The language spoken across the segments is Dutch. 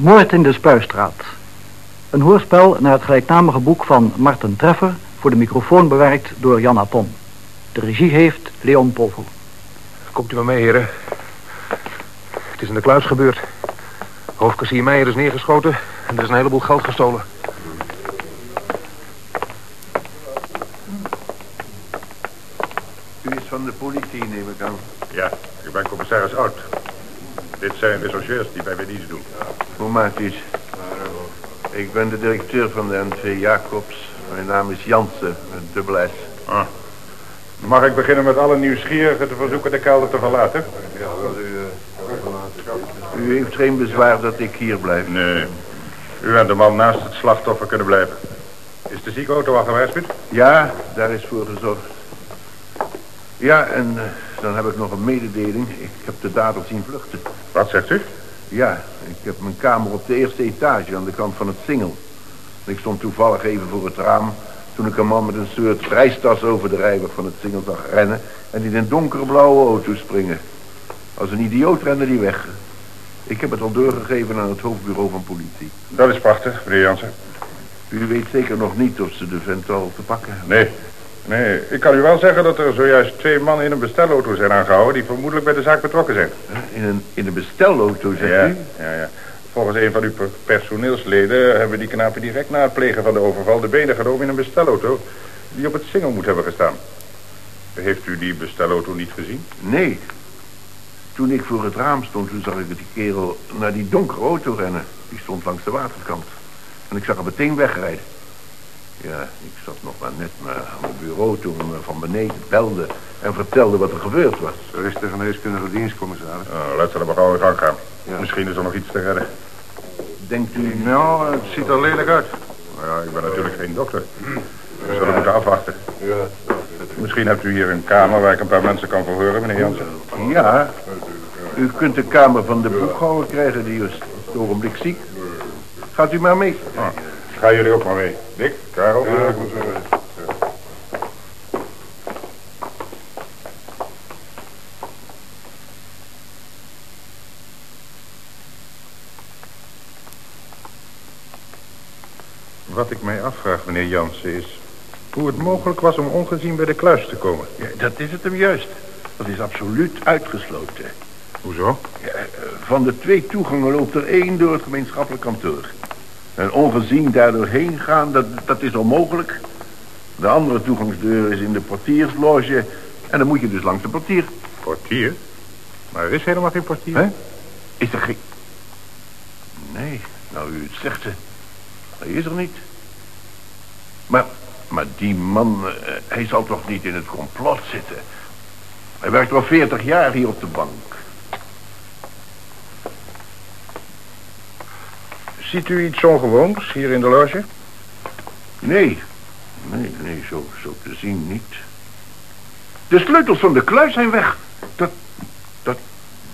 Moord in de Spuistraat. Een hoorspel naar het gelijknamige boek van Martin Treffer... voor de microfoon bewerkt door Jan Aton. De regie heeft Leon Polvo. Komt u maar mee, heren. Het is in de kluis gebeurd. Hoofdkassier Meijer is neergeschoten en er is een heleboel geld gestolen. U is van de politie, neem ik aan. Ja, ik ben commissaris Oud. Dit zijn rechercheurs die bij mij dienst doen. Informaties. Ik ben de directeur van de NV Jacobs. Mijn naam is Jansen, met dubbel S. Ah. Mag ik beginnen met alle nieuwsgierigen te verzoeken de kelder te verlaten? U heeft geen bezwaar dat ik hier blijf. Nee. U en de man naast het slachtoffer kunnen blijven. Is de ziekenauto al gewaarschuwd? Ja, daar is voor gezorgd. Ja, en eh, dan heb ik nog een mededeling. Ik heb de dader zien vluchten. Wat zegt u? Ja, ik heb mijn kamer op de eerste etage aan de kant van het singel. Ik stond toevallig even voor het raam... toen ik een man met een soort reistas over de rijweg van het singel zag rennen... en in een donkerblauwe auto springen. Als een idioot rende die weg. Ik heb het al doorgegeven aan het hoofdbureau van politie. Dat is prachtig, meneer Jansen. U weet zeker nog niet of ze de vent al te pakken hebben. Nee. Nee, ik kan u wel zeggen dat er zojuist twee mannen in een bestelauto zijn aangehouden... die vermoedelijk bij de zaak betrokken zijn. In een, in een bestelauto, zegt ja, u? Ja, ja. Volgens een van uw per- personeelsleden hebben die knapen direct na het plegen van de overval... de benen genomen in een bestelauto die op het singel moet hebben gestaan. Heeft u die bestelauto niet gezien? Nee. Toen ik voor het raam stond, toen zag ik die kerel naar die donkere auto rennen. Die stond langs de waterkant. En ik zag hem meteen wegrijden. Ja, ik zat nog maar net maar aan mijn bureau toen me van beneden belde en vertelde wat er gebeurd was. Er is de geneeskundige dienst, commissaris. Oh, laten we maar gauw in gang gaan. Ja. Misschien is er nog iets te redden. Denkt u... Nou, het ziet er lelijk uit. Nou ja, ik ben natuurlijk geen dokter. We zullen moeten afwachten. Misschien hebt u hier een kamer waar ik een paar mensen kan verhoren, meneer Jansen. Ja, u kunt de kamer van de boekhouder krijgen, die is het ogenblik ziek. Gaat u maar mee. Ah, gaan jullie ook maar mee. Dick, Karel? Ja, ik moet. Wat ik mij afvraag, meneer Jansen, is... hoe het mogelijk was om ongezien bij de kluis te komen. Ja, dat is het hem juist. Dat is absoluut uitgesloten. Hoezo? Ja, eh, van de twee toegangen loopt er één door het gemeenschappelijk kantoor. En ongezien daardoor heen gaan, dat, dat is onmogelijk. De andere toegangsdeur is in de portiersloge. En dan moet je dus langs de portier. Portier? Maar er is helemaal geen portier. Hè? Is er geen... Nee, nou u het zegt, hij is er niet. Maar, maar die man, eh, hij zal toch niet in het complot zitten. Hij werkt al veertig jaar hier op de bank. Ziet u iets ongewoons hier in de loge? Nee, nee, nee, zo, zo te zien niet. De sleutels van de kluis zijn weg. Dat, dat...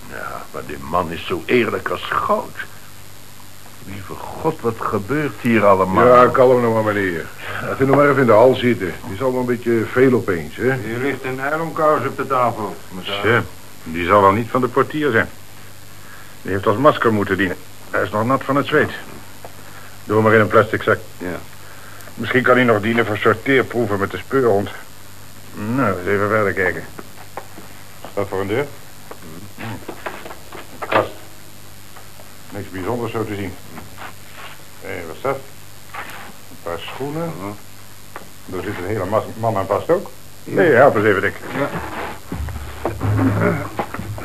Ja, maar die man is zo eerlijk als goud. Lieve god, wat gebeurt hier allemaal? Ja, kalm nou maar, meneer. Laat u nog maar even in de hal zitten. Het is allemaal een beetje veel opeens, hè? Hier ligt een nylonkous op de tafel. Tja, die zal wel niet van de portier zijn. Die heeft als masker moeten dienen. Hij is nog nat van het zweet. Doe hem maar in een plastic zak. Ja. Misschien kan hij nog dienen voor sorteerproeven met de speurhond. Nou, eens even verder kijken. Wat voor een deur? Kast. Niks bijzonders zo te zien. Hé, wat is dat? Een paar schoenen. Daar zit een hele man aan vast ook. Nee, help eens even, Dick.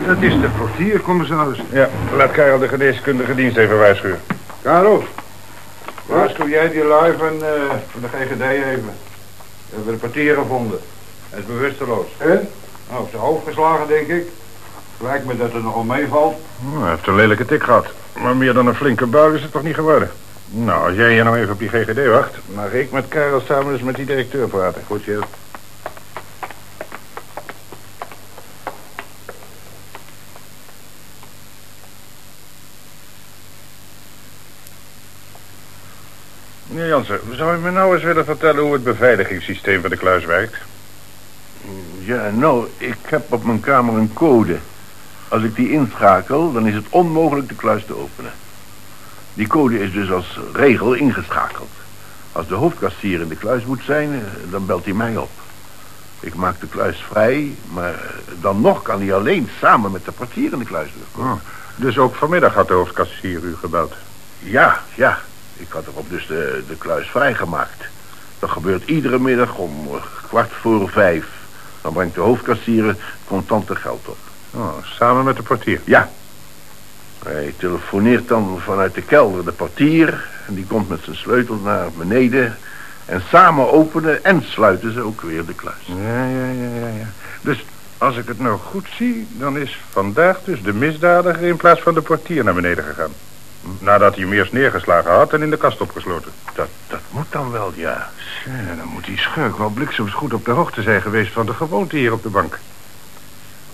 Dat is de portier, commissaris. Ja, laat Karel de geneeskundige dienst even waarschuwen. Karel. Waarschuw jij die lui van, eh, van de GGD even. We hebben de portier gevonden. Hij is bewusteloos. En? Nou, op zijn hoofd geslagen, denk ik. Lijkt me dat het nogal meevalt. Oh, hij heeft een lelijke tik gehad. Maar meer dan een flinke bui is het toch niet geworden? Nou, als jij hier nou even op die GGD wacht... mag ik met Karel samen eens met die directeur praten. Goed, chef. Meneer Jansen, zou u me nou eens willen vertellen hoe het beveiligingssysteem van de kluis werkt? Ja, nou, ik heb op mijn kamer een code. Als ik die inschakel, dan is het onmogelijk de kluis te openen. Die code is dus als regel ingeschakeld. Als de hoofdkastier in de kluis moet zijn, dan belt hij mij op. Ik maak de kluis vrij, maar dan nog kan hij alleen samen met de portier in de kluis. Oh, dus ook vanmiddag had de hoofdkassier u gebeld. Ja, ja. Ik had erop dus de, de kluis vrijgemaakt. Dat gebeurt iedere middag om eh, kwart voor vijf. Dan brengt de hoofdkassier contante geld op. Oh, samen met de portier. Ja. Hij telefoneert dan vanuit de kelder de portier... en die komt met zijn sleutel naar beneden... en samen openen en sluiten ze ook weer de kluis. Ja, ja, ja, ja, ja. Dus als ik het nou goed zie, dan is vandaag dus de misdadiger in plaats van de portier naar beneden gegaan. Nadat hij hem eerst neergeslagen had en in de kast opgesloten. Dat, dat moet dan wel, ja. Ja, dan moet die schurk wel bliksems goed op de hoogte zijn geweest van de gewoonte hier op de bank.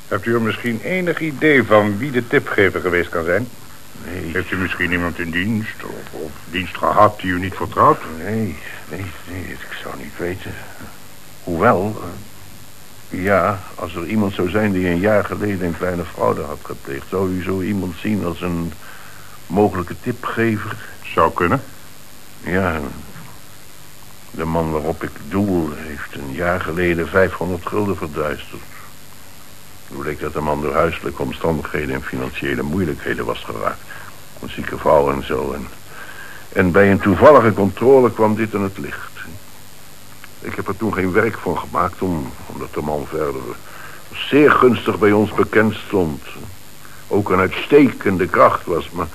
Hebt u er misschien enig idee van wie de tipgever geweest kan zijn? Nee, Heeft u misschien iemand in dienst of, of dienst gehad die u niet vertrouwt? nee, nee, nee, ik zou niet weten. Hoewel, eh, ja, als er iemand zou zijn die een jaar geleden een kleine fraude had gepleegd... zou u zo iemand zien als een mogelijke tipgever? Zou kunnen. Ja, de man waarop ik doel heeft een jaar geleden 500 gulden verduisterd. Toen bleek dat de man door huiselijke omstandigheden en financiële moeilijkheden was geraakt. Een zieke vrouw en zo. En, en bij een toevallige controle kwam dit aan het licht. Ik heb er toen geen werk van gemaakt, om, omdat de man verder zeer gunstig bij ons bekend stond. Ook een uitstekende kracht was, maar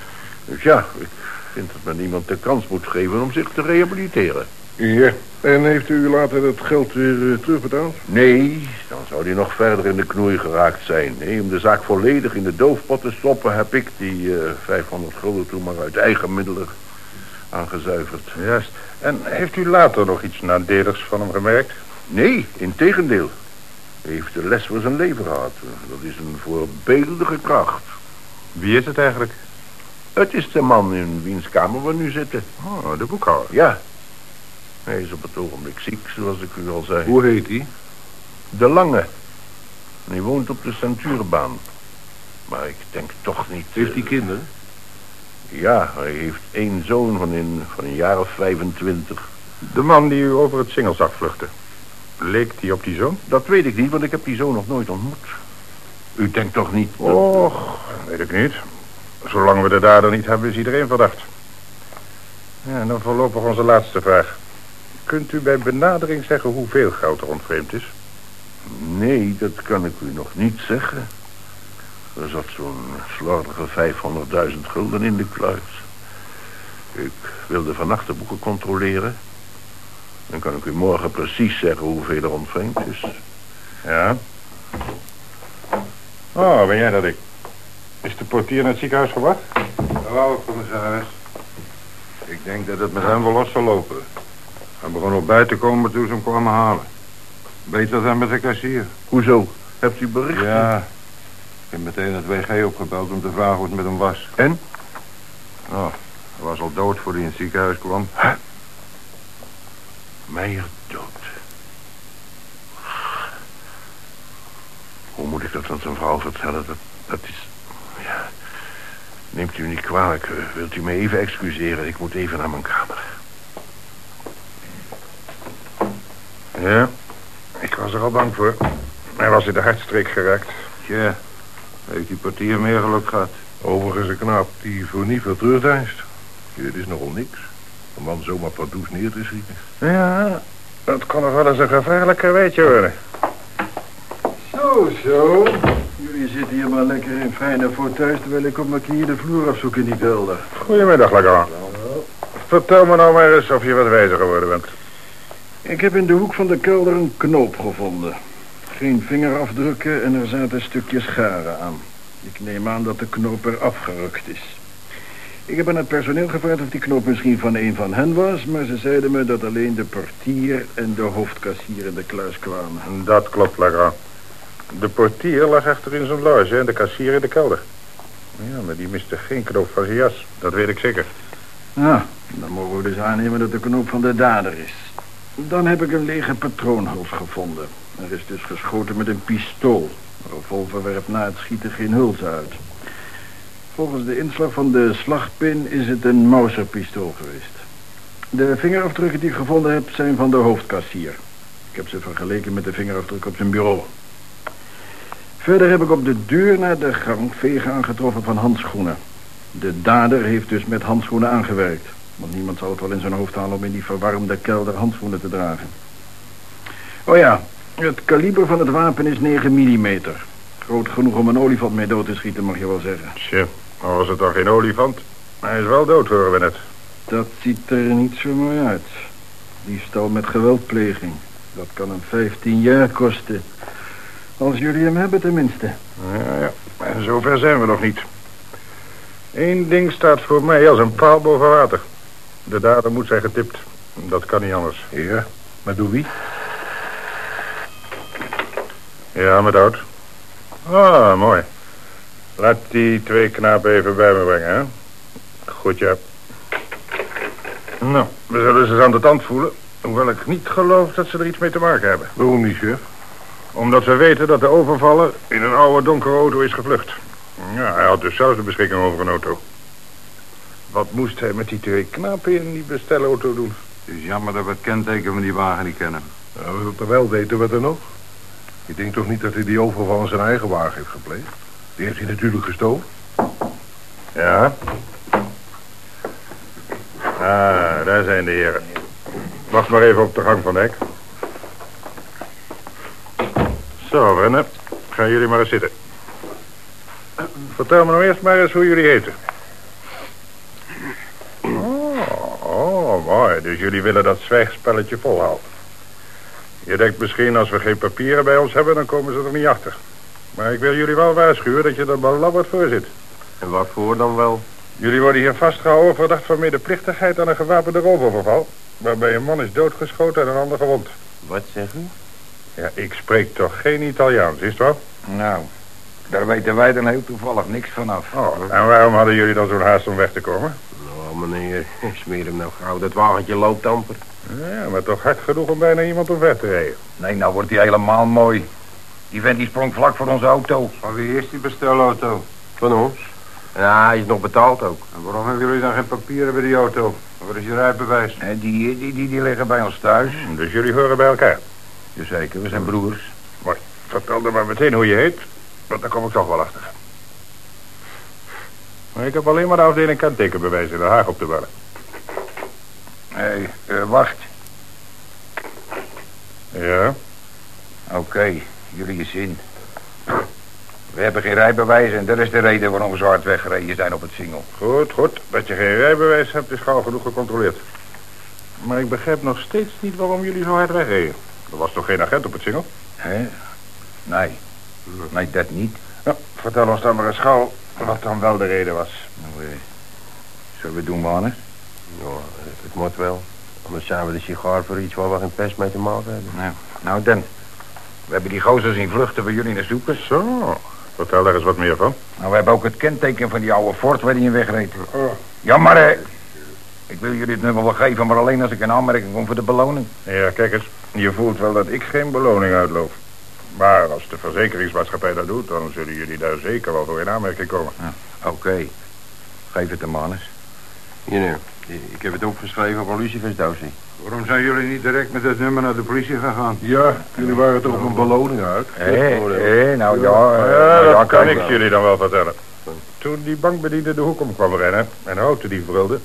dus ja, ik vind dat men niemand de kans moet geven om zich te rehabiliteren. Ja, en heeft u later het geld weer eh, terugbetaald? Nee, dan zou hij nog verder in de knoei geraakt zijn. Nee, om de zaak volledig in de doofpot te stoppen... heb ik die eh 500 gulden toen maar uit eigen middelen aangezuiverd. Juist. En heeft u later nog iets nadeligs van hem gemerkt? Nee, integendeel. Hij heeft de les voor zijn leven gehad. Dat is een voorbeeldige kracht. Wie is het eigenlijk? Het is de man in wiens kamer we nu zitten. Oh, de boekhouder. Ja. Hij is op het ogenblik ziek, zoals ik u al zei. Hoe heet hij? De Lange. En hij woont op de Centuurbaan. Maar ik denk toch niet... Heeft eh, hij kinderen? Ja, hij heeft één zoon van een, van een jaar of 25. De man die u over het singel zag vluchten. Leek die op die zoon? Dat weet ik niet, want ik heb die zoon nog nooit ontmoet. U denkt toch niet... dat- Och, weet ik niet. Zolang we de dader niet hebben, is iedereen verdacht. Ja, en dan voorlopig onze laatste vraag. Kunt u bij benadering zeggen hoeveel geld er ontvreemd is? Nee, dat kan ik u nog niet zeggen. Er zat zo'n slordige 500.000 gulden in de kluis. Ik wilde vannacht de boeken controleren. Dan kan ik u morgen precies zeggen hoeveel er ontvreemd is. Ja. Oh, ben jij dat ik? Is de portier naar het ziekenhuis gebracht? Hallo, commissaris. Ik denk dat het met hem wel los zal lopen. Hij begon op bij te komen toen ze hem kwamen halen. Beter dan met de kassier. Hoezo? Hebt u bericht? Ja. Ik heb meteen het WG opgebeld om te vragen hoe het met hem was. En? Oh, hij was al dood voor hij in het ziekenhuis kwam. Meijer dood. Hoe moet ik dat aan zijn vrouw vertellen? Dat, dat is... Neemt u niet kwalijk. Wilt u me even excuseren? Ik moet even naar mijn kamer. Ja. Ik was er al bang voor. Hij was in de hartstreek geraakt. Tja, heeft die portier meer geluk gehad. Overigens een knaap die voor niet veel terugdeinst. Ja, Het is nogal niks. Een man zomaar pardoes neer te schieten. Ja, dat kon nog wel eens een gevaarlijk karweitje worden. Zo, zo. Zitten hier maar lekker in fijne fauteuils... terwijl ik op mijn knieën de vloer afzoek in die kelder. Goedemiddag, Lagrand. Vertel me nou maar eens of je wat wijzer geworden bent. Ik heb in de hoek van de kelder een knoop gevonden. Geen vingerafdrukken en er zaten stukjes garen aan. Ik neem aan dat de knoop er afgerukt is. Ik heb aan het personeel gevraagd of die knoop misschien van een van hen was... maar ze zeiden me dat alleen de portier en de hoofdkassier in de kluis kwamen. Dat klopt, Lagrand. De portier lag achter in zijn loge en de kassier in de kelder. Ja, maar die miste geen knoop van zijn jas. Dat weet ik zeker. Ja, dan mogen we dus aannemen dat de knoop van de dader is. Dan heb ik een lege patroonhuls gevonden. Er is dus geschoten met een pistool. Een revolver werpt na het schieten geen huls uit. Volgens de inslag van de slagpin is het een Mauser-pistool geweest. De vingerafdrukken die ik gevonden heb zijn van de hoofdkassier. Ik heb ze vergeleken met de vingerafdruk op zijn bureau. Verder heb ik op de deur naar de gang vegen aangetroffen van handschoenen. De dader heeft dus met handschoenen aangewerkt. Want niemand zal het wel in zijn hoofd halen om in die verwarmde kelder handschoenen te dragen. Oh ja, het kaliber van het wapen is 9 mm. Groot genoeg om een olifant mee dood te schieten, mag je wel zeggen. Tja, al was het dan geen olifant. Hij is wel dood, horen we net. Dat ziet er niet zo mooi uit. Diefstal met geweldpleging. Dat kan hem 15 jaar kosten. Als jullie hem hebben tenminste. Ja, ja. En zover zijn we nog niet. Eén ding staat voor mij als een paal boven water. De dader moet zijn getipt. Dat kan niet anders. Ja, maar door wie? Ja, met oud. Ah, mooi. Laat die twee knapen even bij me brengen, hè? Goed, ja. Nou, we zullen ze eens aan de tand voelen. Hoewel ik niet geloof dat ze er iets mee te maken hebben. Waarom niet, chef? Omdat we weten dat de overvaller in een oude donkere auto is gevlucht. Ja, hij had dus zelf de beschikking over een auto. Wat moest hij met die twee knapen in die bestelauto doen? Het is jammer dat we het kenteken van die wagen niet kennen. Nou, terwijl weten we het er nog. Ik denk toch niet dat hij die overval in zijn eigen wagen heeft gepleegd? Die heeft hij natuurlijk gestolen. Ja. Ah, daar zijn de heren. Wacht maar even op de gang van Dek. Zo, Rennen. Gaan jullie maar eens zitten. Vertel me nou eerst maar eens hoe jullie heten. Oh, oh, mooi. Dus jullie willen dat zwijgspelletje volhouden. Je denkt misschien als we geen papieren bij ons hebben, dan komen ze er niet achter. Maar ik wil jullie wel waarschuwen dat je er belabberd voor zit. En wat voor dan wel? Jullie worden hier vastgehouden verdacht van medeplichtigheid aan een gewapende roofoverval. Waarbij een man is doodgeschoten en een ander gewond. Wat zeg u? Ja, ik spreek toch geen Italiaans, is het wel? Nou, daar weten wij dan heel toevallig niks vanaf. Oh, en waarom hadden jullie dan zo'n haast om weg te komen? Nou, meneer, smeer hem nou gauw. Dat wagentje loopt amper. Ja, maar toch hard genoeg om bijna iemand omver te rijden. Nee, nou wordt hij helemaal mooi. Die vent die sprong vlak voor onze auto. Van wie is die bestelauto? Van ons? Ja, hij is nog betaald ook. En waarom hebben jullie dan geen papieren bij die auto? Waar is je rijbewijs? Die, die, die, die liggen bij ons thuis. Dus jullie horen bij elkaar. Jazeker, we zijn broers. Mooi. Vertel dan maar meteen hoe je heet, want daar kom ik toch wel achter. Maar ik heb alleen maar de afdeling kentekenbewijs in Den Haag op te bellen. Hé, hey, wacht. Ja? Oké, jullie zin. We hebben geen rijbewijs en dat is de reden waarom we zo hard weggereden zijn op het singel. Goed, goed. Dat je geen rijbewijs hebt is gauw genoeg gecontroleerd. Maar ik begrijp nog steeds niet waarom jullie zo hard wegreden. Er was toch geen agent op het singel? Hè? Nee. Nee, dat niet. Nou, vertel ons dan maar eens gauw wat dan wel de reden was. Nou, eh, zullen we doen, mannen? Ja, het moet wel. Anders zijn we de sigaar voor iets waar we geen pest mee te maken hebben. Nou, nou dan. We hebben die gozer zien vluchten bij jullie naar zoeken. Zo, vertel daar eens wat meer van. Nou, we hebben ook het kenteken van die oude Ford waar die in wegreed. Oh. Ja, maar eh, ik wil jullie het nummer wel geven, maar alleen als ik een aanmerking kom voor de beloning. Ja, kijk eens. Je voelt wel dat ik geen beloning uitloof. Maar als de verzekeringsmaatschappij dat doet, dan zullen jullie daar zeker wel voor in aanmerking komen. Ja, Oké. Geef het de mannes. Hier nu. Ik heb het opgeschreven op een. Waarom zijn jullie niet direct met het nummer naar de politie gegaan? Ja, jullie waren toch op een beloning uit? Hé, nou ja. eh, Ja, nou dat kan ik jullie dan wel vertellen. Toen die bankbediende de hoek om kwam rennen en de auto die brulde...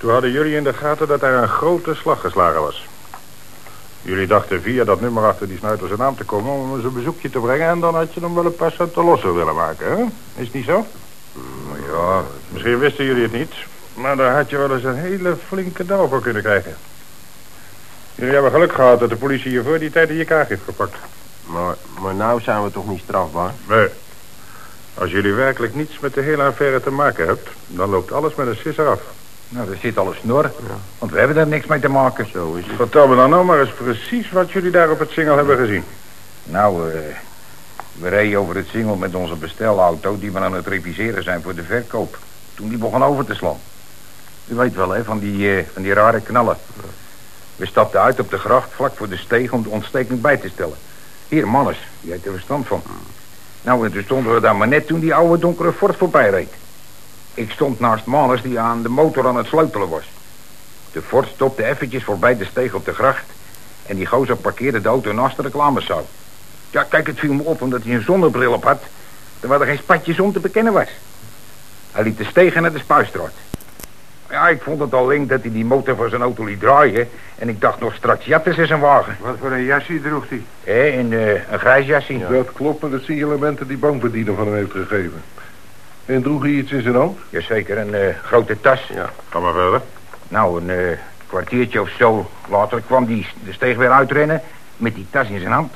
toen hadden jullie in de gaten dat er een grote slag geslagen was. Jullie dachten via dat nummer achter die snuiter zijn naam te komen... om eens een bezoekje te brengen... en dan had je hem wel een paar centen losser willen maken, hè? Is het niet zo? Ja, Misschien wisten jullie het niet... maar daar had je wel eens een hele flinke dauw voor kunnen krijgen. Jullie hebben geluk gehad dat de politie je voor die tijd in je kaart heeft gepakt. Maar, maar nou zijn we toch niet strafbaar? Nee. Als jullie werkelijk niets met de hele affaire te maken hebt... dan loopt alles met een sisser af. Nou, er zit al een snor. Want we hebben daar niks mee te maken. Zo is het. Vertel me dan nou maar eens precies wat jullie daar op het singel hebben gezien. Nou, eh, we reden over het singel met onze bestelauto... die we aan het reviseren zijn voor de verkoop. Toen die begon over te slaan. U weet wel, hè, van die, eh, van die rare knallen. We stapten uit op de gracht vlak voor de steeg om de ontsteking bij te stellen. Hier, mannes, die heeft er verstand van. Nou, en toen stonden we daar maar net toen die oude donkere Ford voorbij reed. Ik stond naast Manus die aan de motor aan het sleutelen was. De Ford stopte eventjes voorbij de steeg op de gracht... en die gozer parkeerde de auto naast de reclamezaal. Ja, kijk, het viel me op omdat hij een zonnebril op had... terwijl er geen spatjes om te bekennen was. Hij liet de stegen naar de spuistraat. Ja, ik vond het al link dat hij die motor voor zijn auto liet draaien... en ik dacht nog straks jatten ze zijn wagen. Wat voor een jasje droeg hij? Hé, een, eh, een grijs jasje. Dat klopt met de signalementen die bankbediener van hem heeft gegeven. En droeg hij iets in zijn hand? Jazeker, een eh, grote tas. Ja. Ga maar verder. Nou, een eh, kwartiertje of zo later kwam die de steeg weer uitrennen... met die tas in zijn hand.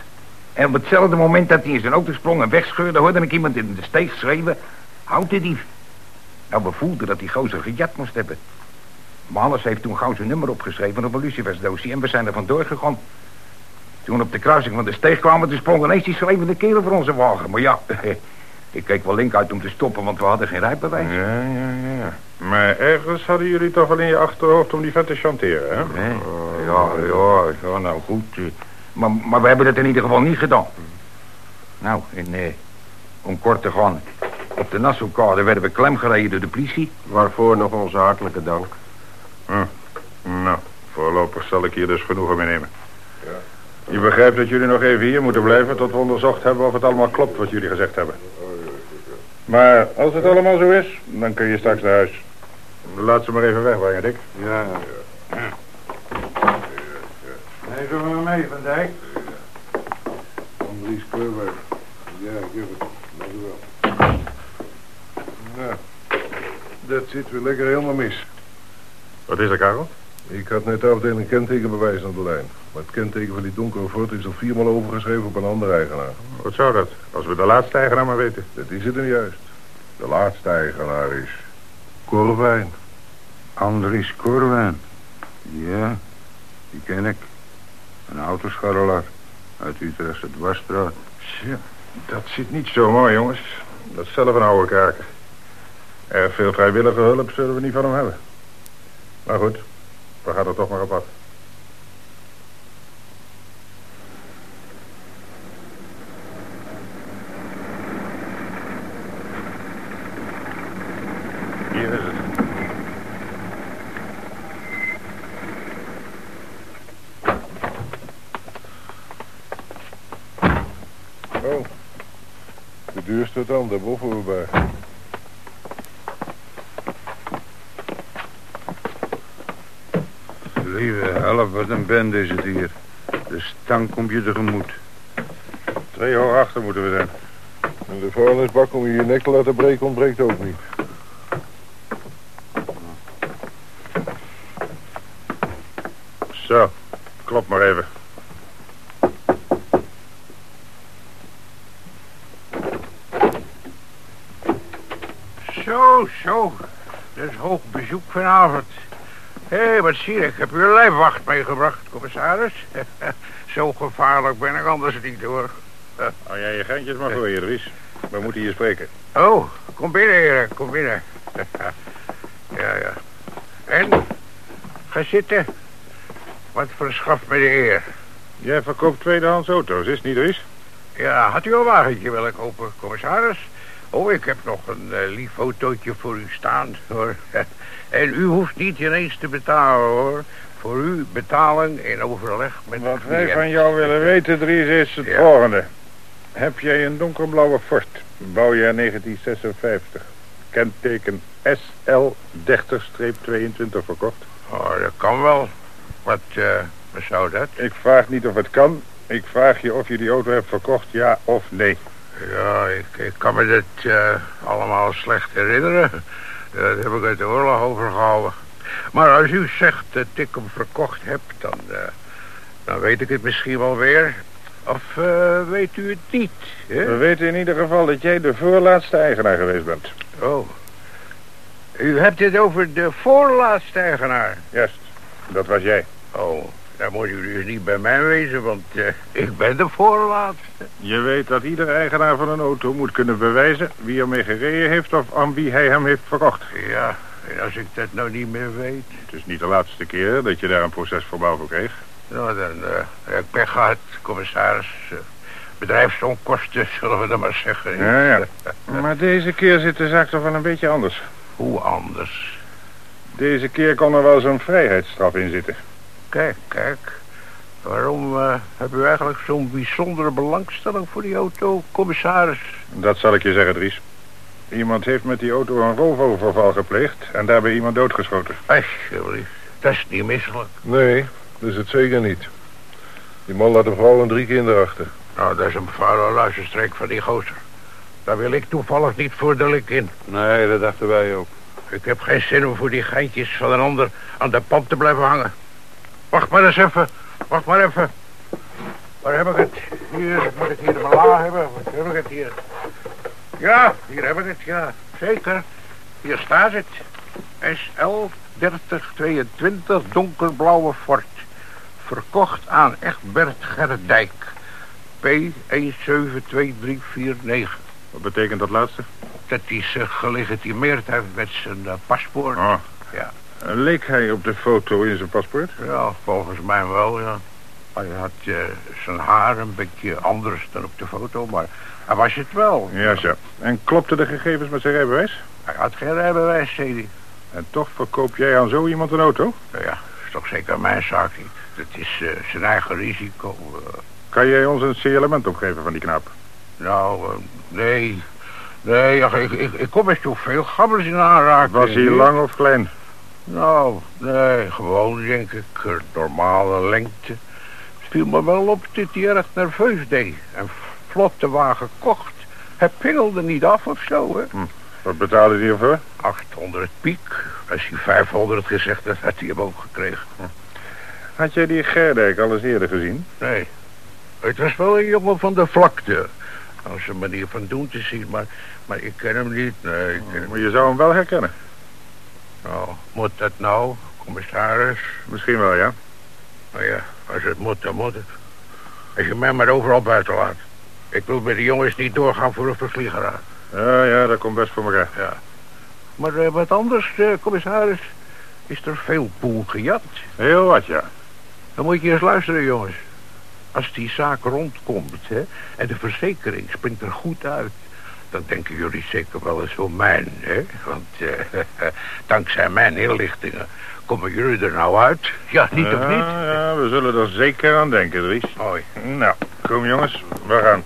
En op hetzelfde moment dat hij in zijn auto sprong en wegscheurde... hoorde ik iemand in de steeg schreeuwen... Houd de dief. Nou, we voelden dat die gozer gejat moest hebben. Manus heeft toen gauw zijn nummer opgeschreven op een lucifersdoosje... en we zijn er vandoor gegaan. Toen op de kruising van de steeg kwamen... toen sprong ineens die schreeuwende kerel voor onze wagen. Maar ja, ik keek wel link uit om te stoppen... want we hadden geen rijbewijs. Ja, ja, ja. Maar ergens hadden jullie toch wel in je achterhoofd om die vet te chanteren, hè? Nee. Ja, ja, ja, nou goed. Maar, maar we hebben het in ieder geval niet gedaan. Nou, en eh, om kort te gaan... Op de Nassaukade werden we klemgereden door de politie. Waarvoor nog onze hartelijke dank. Hm. Nou, voorlopig zal ik hier dus genoegen mee nemen. Je begrijpt dat jullie nog even hier moeten blijven... tot we onderzocht hebben of het allemaal klopt wat jullie gezegd hebben. Maar als het allemaal zo is, dan kun je straks naar huis. Laat ze maar even wegbrengen, Dick. Ja. Nee, zullen we mee, Van Dijk? Andries Kleurweg. Ja, ik heb het. Dank u wel. Nou, dat zit weer lekker helemaal mis. Wat is er, Karel? Ik had net de afdeling kentekenbewijs aan de lijn. Maar het kenteken van die donkere Ford is al viermaal overgeschreven op een andere eigenaar. Wat zou dat? Als we de laatste eigenaar maar weten. Dat is het nu juist. De laatste eigenaar is... Corwijn. Andries Corwijn. Ja, die ken ik. Een autoscharrelaar uit Utrechtse dwarsstraat. Tja, dat zit niet zo mooi, jongens. Dat is zelf een oude kaker. Erg veel vrijwillige hulp zullen we niet van hem hebben. Maar goed, we gaan er toch maar op af. Hier is het. Oh. De deur staat aan, daar boven we bij. Lieve help, wat een bende is het hier. De stank komt je tegemoet. Twee hoog achter moeten we zijn. En de vuilnisbak om je je nek te laten breken ontbreekt ook niet. Zo, klop maar even. Zo, zo. Dat is hoog bezoek vanavond. Hé, wat zie ik. Ik heb uw lijfwacht meegebracht, commissaris. Zo gevaarlijk ben ik anders niet, hoor. Hou jij je geintjes maar voor je, Dries. We moeten hier spreken. Oh, kom binnen, heren. Kom binnen. ja, ja. En? Ga zitten. Wat verschaft me de eer? Jij verkoopt tweedehands auto's, is het niet, Dries? Ja, had u een wagentje willen kopen, commissaris? Oh, ik heb nog een eh, lief autootje voor u staan, hoor. en u hoeft niet ineens te betalen, hoor. Voor u betaling in overleg met Wat de wij van jou willen weten, Dries, is het Ja. volgende. Heb jij een donkerblauwe Ford, bouwjaar 1956, kenteken SL30-22 verkocht? Oh, dat kan wel. Wat, eh, wat zou dat? Ik vraag niet of het kan, ik vraag je of je die auto hebt verkocht, ja of nee. Ja, ik, ik kan me dat eh, allemaal slecht herinneren. Daar heb ik uit de oorlog overgehouden. Maar als u zegt dat ik hem verkocht heb, dan, eh, dan weet ik het misschien wel weer. Of eh, weet u het niet? Hè? We weten in ieder geval dat jij de voorlaatste eigenaar geweest bent. Oh. U hebt het over de voorlaatste eigenaar. Juist, dat was jij. Oh, dan moet u dus niet bij mij wezen, want eh, ik ben de voorlaatste. Je weet dat ieder eigenaar van een auto moet kunnen bewijzen wie ermee gereden heeft of aan wie hij hem heeft verkocht. Ja, en als ik dat nou niet meer weet... Het is niet de laatste keer dat je daar een procesverbaal voor kreeg. Nou, dan eh, heb ik pech gehad, commissaris. Eh, bedrijfsonkosten, zullen we dan maar zeggen. Ja, ja. Maar deze keer zit de zaak toch wel een beetje anders. Hoe anders? Deze keer kon er wel zo'n vrijheidsstraf in zitten. Kijk, kijk. Waarom uh, heb u eigenlijk zo'n bijzondere belangstelling voor die auto, commissaris? Dat zal ik je zeggen, Dries. Iemand heeft met die auto een rovoverval gepleegd en daarbij iemand doodgeschoten. Alsjeblieft, dat is niet misselijk. Nee, dat is het zeker niet. Die man laat een vrouw en drie kinderen achter. Nou, dat is een vuile luisterstreek van die gozer. Daar wil ik toevallig niet voor de lik in. Nee, dat dachten wij ook. Ik heb geen zin om voor die geintjes van een ander aan de pand te blijven hangen. Wacht maar eens even. Wacht maar even. Waar heb ik het? Hier, moet ik hier de la hebben? Waar heb ik het hier? Ja, hier heb ik het, ja. Zeker. Hier staat het. SL 3022 donkerblauwe Ford. Verkocht aan Echtbert Gerdijk. P172349. Wat betekent dat laatste? Dat hij zich gelegitimeerd heeft met zijn uh, paspoort. Oh. Ja. Leek hij op de foto in zijn paspoort? Ja, volgens mij wel, ja. Hij had uh, zijn haar een beetje anders dan op de foto, maar hij was het wel. Ja, zo. En klopte de gegevens met zijn rijbewijs? Hij had geen rijbewijs, zei hij. En toch verkoop jij aan zo iemand een auto? Nou ja, is toch zeker mijn zaak niet. Het is uh, zijn eigen risico. Uh. Kan jij ons een signalement opgeven van die knaap? Nou, nee. Nee, ach, ik, ik, ik kom met zoveel gabbers in aanraking. Was hij lang of klein? Nou, nee, gewoon denk ik. Normale lengte. Het viel me wel op dat hij erg nerveus deed. En vlot de wagen kocht. Hij pingelde niet af of zo, hè. Hm. Wat betaalde hij ervoor? 800 piek. Als hij 500 gezegd had, had hij hem ook gekregen. Hm. Had jij die Gerdijk al eens eerder gezien? Nee. Het was wel een jongen van de vlakte. Als een manier van doen te zien, maar, maar ik ken hem niet. Nee, ik ken hem. Maar je zou hem wel herkennen. Nou, moet dat nou, commissaris? Misschien wel, ja. Nou ja, als het moet, dan moet het. Als je mij maar overal buiten laat. Ik wil bij de jongens niet doorgaan voor een vervliegeraar. Ja, ja, dat komt best voor elkaar. Ja. Maar uh, wat anders, uh, commissaris, is er veel poel gejat. Heel wat, ja. Dan moet je eens luisteren, jongens. Als die zaak rondkomt, hè, en de verzekering springt er goed uit... dan denken jullie zeker wel eens voor mijn, hè? Want uh, dankzij mijn inlichtingen komen jullie er nou uit. Ja, niet ja, of niet? Ja, we zullen er zeker aan denken, Dries. Hoi. Nou, kom jongens, we gaan.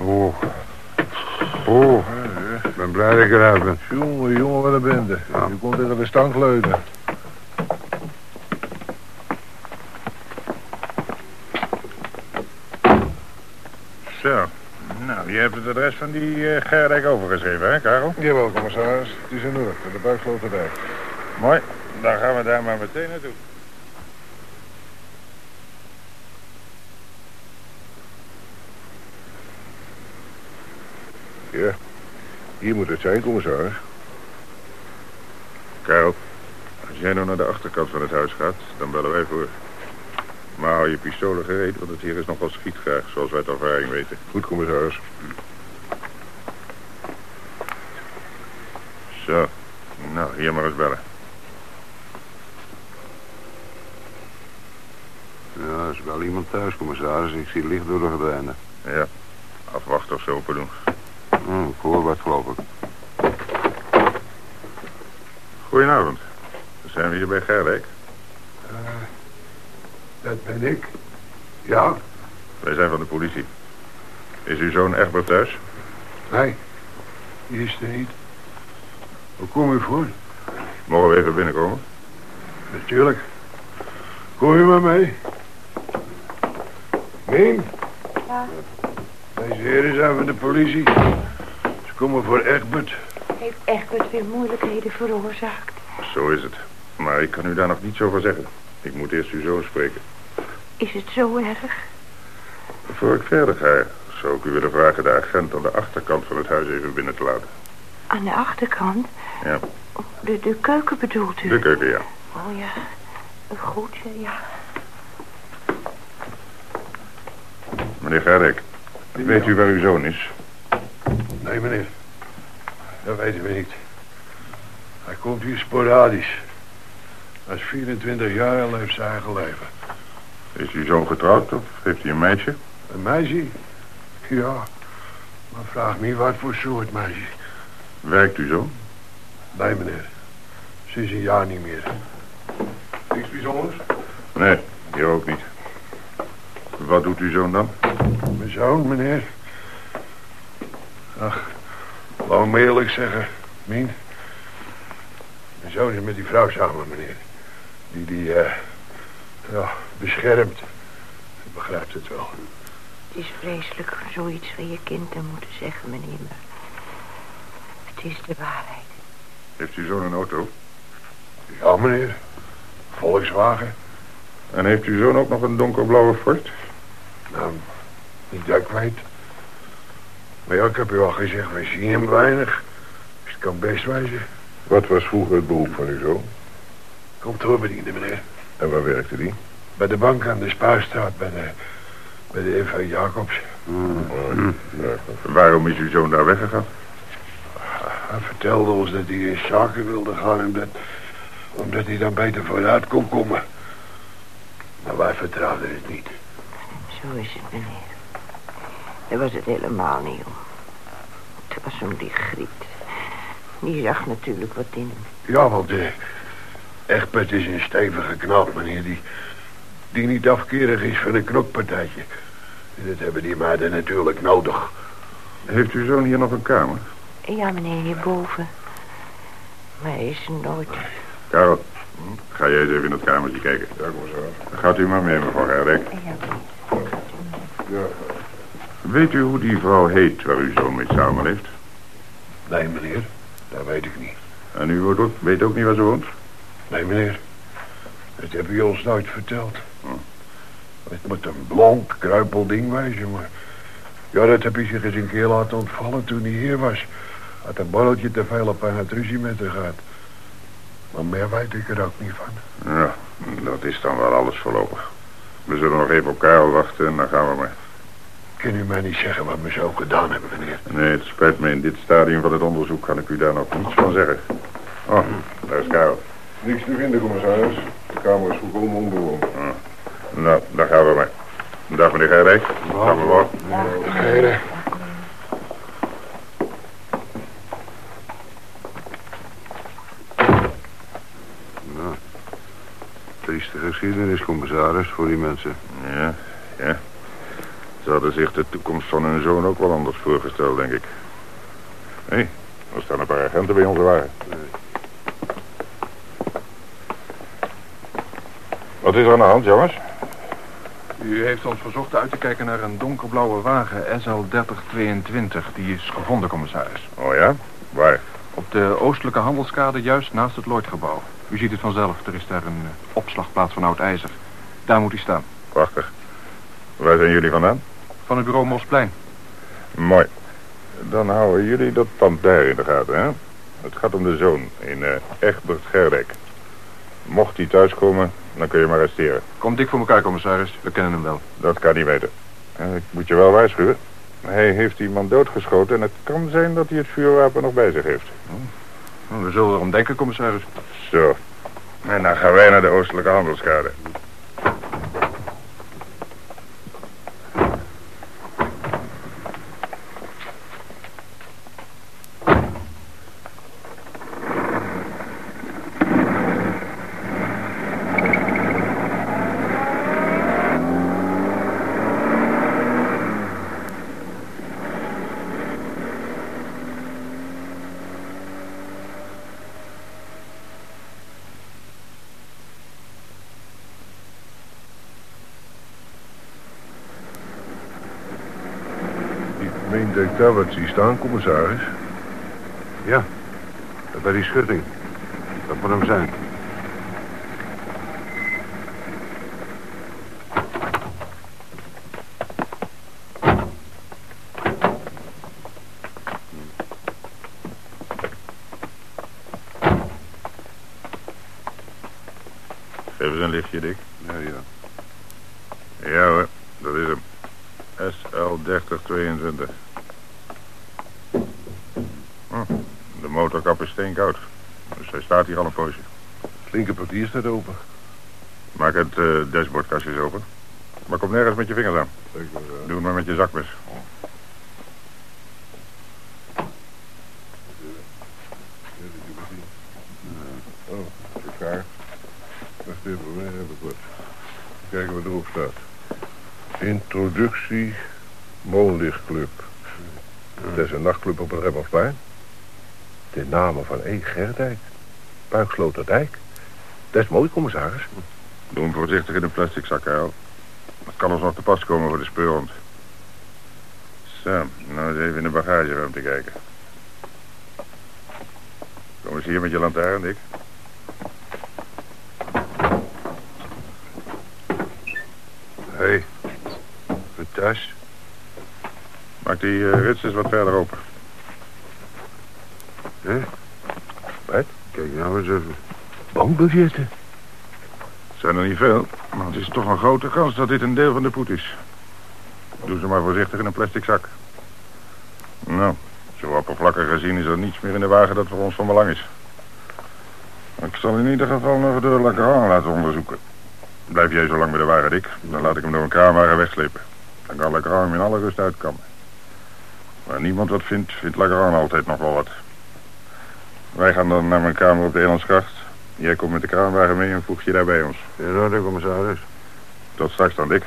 Oh. Oh. Ik ben blij dat ik eruit ben. Jongen, jongen, wat een bende. Ja. Je komt tegen de stank leunen. Zo. Nou, je hebt het adres van die uh, Gerdijk overgeschreven, hè, Karel? Jawel, commissaris. Het is in orde. De buiksloterwijk. Mooi. Dan gaan we daar maar meteen naartoe. Ja. Hier moet het zijn, commissaris. Karel, als jij nou naar de achterkant van het huis gaat, dan bellen wij voor. Maar hou je pistolen gereed, want het hier is nogal schietgraag, zoals wij uit ervaring weten. Goed, commissaris. Zo. Nou, hier maar eens bellen. Ja, er is wel iemand thuis, commissaris. Ik zie licht door de gordijnen. Ja. Afwachten of ze open doen. Hm, ik hoor wat, geloof ik. Goedenavond. Zijn we hier bij Gerdijk? Dat ben ik. Ja? Wij zijn van de politie. Is uw zoon Egbert thuis? Nee. Die is er niet. Hoe kom u voor? Mogen we even binnenkomen? Natuurlijk. Kom je maar mee. Mien? Ja. Deze heren zijn van de politie. Ze komen voor Egbert. Heeft Egbert weer moeilijkheden veroorzaakt? Zo is het. Maar ik kan u daar nog niets over zeggen. Ik moet eerst uw zoon spreken. Is het zo erg? Voor ik verder ga, zou ik u willen vragen de agent aan de achterkant van het huis even binnen te laten. Aan de achterkant? Ja, De, de keuken bedoelt u? de keuken, ja. Oh ja. Goed, ja. Meneer Gerdijk, weet u waar uw zoon is? Nee, meneer. Dat weten we niet. Hij komt hier sporadisch. Hij is 24 jaar en leeft zijn eigen leven. Is uw zoon getrouwd of heeft hij een meisje? Een meisje? Ja, maar vraag me wat voor soort meisje. Werkt u zo? Nee, meneer. Sinds een jaar niet meer. Niks bijzonders? Nee, hier ook niet. Wat doet uw zoon dan? Mijn zoon, meneer. Ach, laat me eerlijk zeggen. Mien. Mijn zoon is met die vrouw samen, meneer. Die, die, eh, ja, beschermt. U begrijpt het wel. Het is vreselijk om zoiets van je kind te moeten zeggen, meneer. Maar het is de waarheid. Heeft uw zoon een auto? Ja, meneer. Volkswagen. En heeft uw zoon ook nog een donkerblauwe Ford? Nou, niet dat ik weet. Maar ja, ik heb u al gezegd, we zien hem weinig. Dus het kan best wijzen. Wat was vroeger het beroep van uw zoon? Kantoorbediende, meneer. En waar werkte die? Bij de bank aan de Spuistraat, bij de, bij de Eva Jacobs. Waarom is uw zoon daar weggegaan? Hij vertelde ons dat hij in zaken wilde gaan, omdat, omdat hij dan beter vooruit kon komen. Maar wij vertrouwden het niet. Zo is het, meneer. Daar was het helemaal niet om. Het was om die griet. Die zag natuurlijk wat in hem. Ja, want de Egbert is een stevige knap, meneer, die, die niet afkerig is van een knokpartijtje. En dat hebben die meiden natuurlijk nodig. Heeft uw zoon hier nog een kamer? Ja, meneer, hierboven. Maar hij is er nooit. Karel, ga jij eens even in het kamertje kijken. Ja, kom zo. Gaat u maar mee, mevrouw Gerdijk. Ja, Weet u hoe die vrouw heet waar uw zoon mee samenleeft? Nee, meneer, dat weet ik niet. En u weet ook, weet ook niet waar ze woont? Nee, meneer, dat heb u ons nooit verteld. Het moet een blond, kruipel ding wezen, maar... Ja, dat heb hij zich eens een keer laten ontvallen toen hij hier was. Had een borreltje te veel op en had ruzie met haar gehad. Maar meer weet ik er ook niet van. Ja, dat is dan wel alles voorlopig. We zullen nog even op Karel wachten en dan gaan we maar. Kan u mij niet zeggen wat we zo gedaan hebben, meneer? Nee, het spijt me. In dit stadium van het onderzoek kan ik u daar nog niets van zeggen. Oh, daar is Karel. Niks te vinden, commissaris. De kamer is volkomen onbewoond. Oh. Nou, daar gaan we maar. Dag meneer Gerdijk. Dag mevrouw. Geren. Nou, trieste geschiedenis, commissaris, voor die mensen. Ja, ja. Ze hadden zich de toekomst van hun zoon ook wel anders voorgesteld, denk ik. Hé, hey, er staan een paar agenten bij onze wagen. Wat is er aan de hand, jongens? U heeft ons verzocht uit te kijken naar een donkerblauwe wagen SL3022. Die is gevonden, commissaris. Oh ja? Waar? Op de oostelijke handelskade juist naast het Lloydgebouw. U ziet het vanzelf. Er is daar een eh, opslagplaats van oud ijzer. Daar moet hij staan. Prachtig. Waar zijn jullie vandaan? Van het bureau Mosplein. Mooi. Dan houden jullie dat pand daar in de gaten, hè? Het gaat om de zoon in eh Egbert Gerdek. Mocht hij thuiskomen, dan kun je hem arresteren. Komt dik voor elkaar, commissaris. We kennen hem wel. Dat kan hij weten. En ik moet je wel waarschuwen. Hij heeft iemand doodgeschoten en het kan zijn dat hij het vuurwapen nog bij zich heeft. Nou, we zullen erom denken, commissaris. Zo. En dan gaan wij naar de oostelijke handelskade. Ik meen dat ik daar wat zie staan, commissaris. Ja, bij die schutting. Dat moet hem zijn. Nou, dus hij staat hier al een poosje. Het linkerportier staat open. Maak het eh, uh, dashboardkastje open. Maar kom nergens met je vingers aan. Eh, Doe het maar met je zakmes. Oh, elkaar. is even, we hebben. Kijken wat erop staat. Introductie Moonlichtclub. Dat is een nachtclub op het Remmelsplein. De namen van E. Gerdijk. Puiksloterdijk. Dat is mooi, commissaris. Doe hem voorzichtig in een plastic zak, Karel. Dat kan ons nog te pas komen voor de speurhond. Zo, nou eens even in de bagageruimte kijken. Kom eens hier met je lantaarn, Dick. Hé, hey, een tas. Maak die uh, rits eens wat verder open. Hé? Wat? Kijk nou eens even. Bankbiljetten. Zijn er niet veel, maar het is toch een grote kans dat dit een deel van de poet is. Doe ze maar voorzichtig in een plastic zak. Nou, zo oppervlakkig gezien is er niets meer in de wagen dat voor ons van belang is. Ik zal in ieder geval nog de Lacan laten onderzoeken. Blijf jij zo lang bij de wagen, Dick. Dan laat ik hem door een kraanwagen wegslepen. Dan kan Lacan hem in alle rust uitkammen. Waar niemand wat vindt, vindt Lacan altijd nog wel wat. Wij gaan dan naar mijn kamer op de Elandsgracht. Jij komt met de kraanwagen mee en voeg je daar bij ons. In orde, commissaris. Tot straks dan, Dick.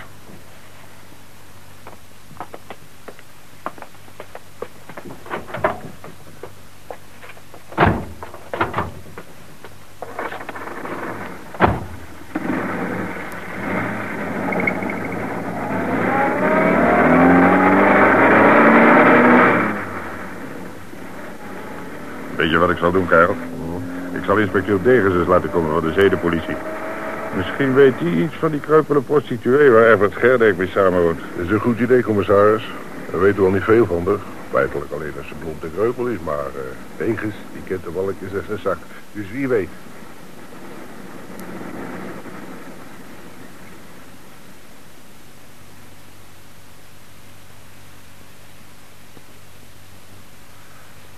Doen, Karel? Ik zal inspecteur Degens eens laten komen van de zedenpolitie. Misschien weet hij iets van die kreupele prostituee waar Evert Gerdijk mee samenwoont. Dat is een goed idee, commissaris. Daar weten we al niet veel van haar. Feitelijk alleen dat ze blond en kreupel is, maar uh, Degens, die kent de walletjes als een zak. Dus wie weet.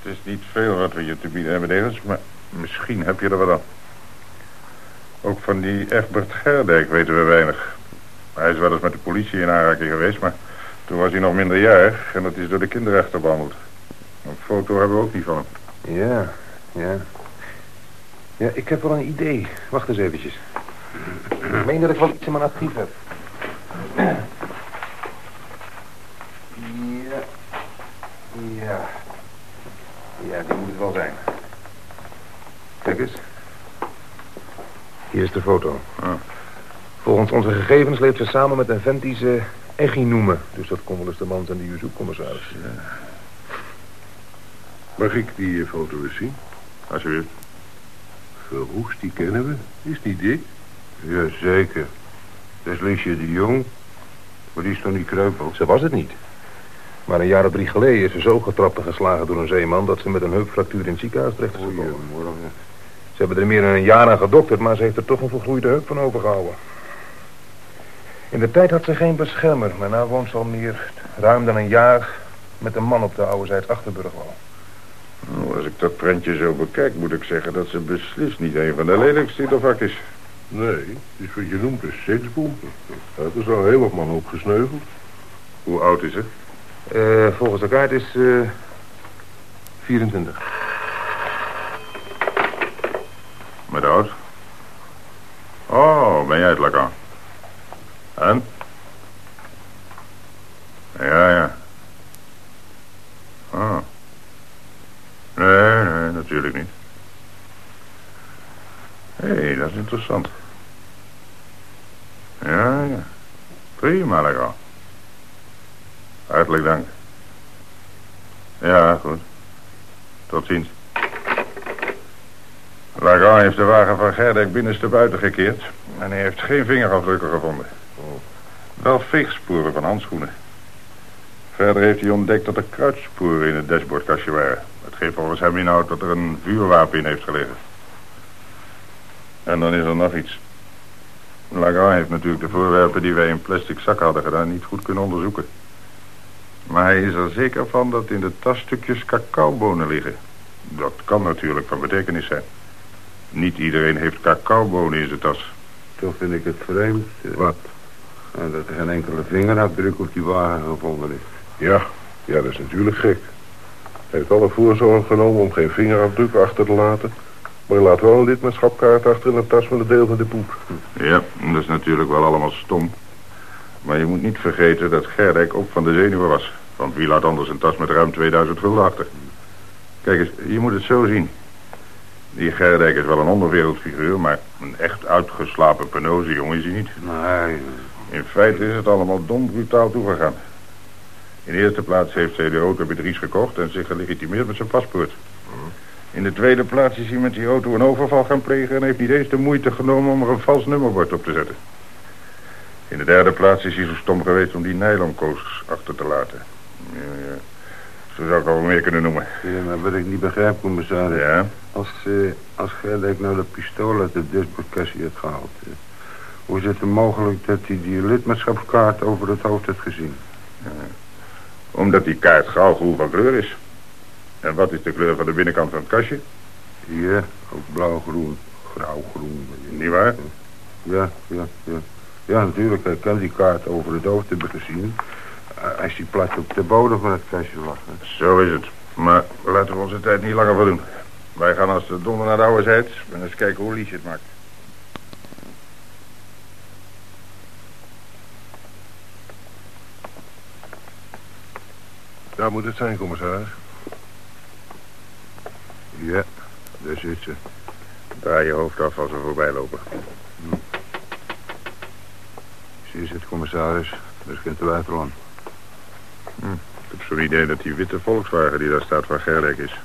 Het is niet veel wat we je te bieden hebben, Degens, maar heb je er wat aan. Ook van die Egbert Gerdijk weten we weinig. Hij is wel eens met de politie in aanraking geweest, maar toen was hij nog minderjarig en dat is door de kinderrechter behandeld. Een foto hebben we ook niet van hem. Ja, ja. Ja, ik heb wel een idee. Wacht eens eventjes. Ik meen dat ik wel iets in mijn archief heb. Ja. Ja. Ja, die moet het wel zijn. Kijk eens. Hier is de foto. Ah. Volgens onze gegevens leeft ze samen met een vent die ze Eggy noemen. Dus dat kon wel eens de man zijn die u zoekt, commissaris. Mag ik die eh, foto eens zien? Alsjeblieft. Verhoest, die kennen we. Is die dik? Jazeker. Dat is Liesje de Jong. Maar die is toch niet kreupel? Ze was het niet. Maar een jaar of drie geleden is ze zo getrapt en geslagen door een zeeman... dat ze met een heupfractuur in het ziekenhuis terecht is gekomen. Goedemorgen. Ze hebben er meer dan een jaar aan gedokterd... maar ze heeft er toch een vergroeide heup van overgehouden. In de tijd had ze geen beschermer... maar nu woont ze al meer ruim dan een jaar... met een man op de oude zijds Achterburgwal. Nou, als ik dat prentje zo bekijk, moet ik zeggen dat ze beslist niet een van de lelijkste in de vak is. Nee, het is wat je noemt een seksbom. Dat is al heel wat man opgesneuveld. Hoe oud is ze? Eh, volgens de kaart is ze 24. Met oud? Oh, ben jij het Lacan? En? Ja, ja. Ah. Nee, nee, natuurlijk niet. Hé, hey, dat is interessant. Ja, ja. Prima, Lacan. Hartelijk dank. Ja, goed. Tot ziens. Lagan heeft de wagen van Gerdijk binnenste buiten gekeerd... en hij heeft geen vingerafdrukken gevonden. Wel veegsporen van handschoenen. Verder heeft hij ontdekt dat er kruidsporen in het dashboardkastje waren. Het geeft volgens hem inhoud dat er een vuurwapen in heeft gelegen. En dan is er nog iets. Lagan heeft natuurlijk de voorwerpen die wij in plastic zak hadden gedaan... niet goed kunnen onderzoeken. Maar hij is er zeker van dat in de tas stukjes cacaobonen liggen. Dat kan natuurlijk van betekenis zijn. Niet iedereen heeft cacaobonen in zijn tas. Toch vind ik het vreemd. eh, Wat? eh, dat er geen enkele vingerafdruk op die wagen gevonden is. Ja, ja, dat is natuurlijk gek. Hij heeft alle voorzorgen genomen om geen vingerafdruk achter te laten. Maar hij laat wel een lidmaatschapkaart achter in een tas met een deel van de poep. Ja, dat is natuurlijk wel allemaal stom. Maar je moet niet vergeten dat Gerdijk ook van de zenuwen was. Want wie laat anders een tas met ruim 2000 gulden achter? Kijk eens, je moet het zo zien. Die Gerdijk is wel een onderwereldfiguur, maar een echt uitgeslapen penose jongen is hij niet. Nee. In feite is het allemaal dom brutaal toegegaan. In de eerste plaats heeft hij de auto bij Dries gekocht en zich gelegitimeerd met zijn paspoort. In de tweede plaats is hij met die auto een overval gaan plegen... en heeft niet eens de moeite genomen om er een vals nummerbord op te zetten. In de derde plaats is hij zo stom geweest om die nylonkoos achter te laten. Ja, ja. Zo zou ik al meer kunnen noemen. Ja, maar wat ik niet begrijp, commissaris. Ja? Als, uh, als Gerdijk nou de pistool uit de dashboardkastje heeft gehaald... eh, hoe is het dan mogelijk dat hij die lidmaatschapskaart over het hoofd heeft gezien? Omdat die kaart grauwgroen van kleur is. En wat is de kleur van de binnenkant van het kastje? Ja, ook blauw-groen, grauw-groen. Niet waar? Ja, ja, ja. Ja, natuurlijk, hij kan die kaart over het hoofd hebben gezien... als die plat op de bodem van het kastje lag. hè. Zo is het. Maar laten we onze tijd niet langer verdoen. Wij gaan als de donder naar de oude zijds en eens kijken hoe Lies het maakt. Daar moet het zijn, commissaris. Ja, daar zit ze. Draai je hoofd af als we voorbij lopen. Zie je het, commissaris? Dat is geen twijfel aan. Ik heb zo'n idee dat die witte Volkswagen die daar staat van Gerdijk is.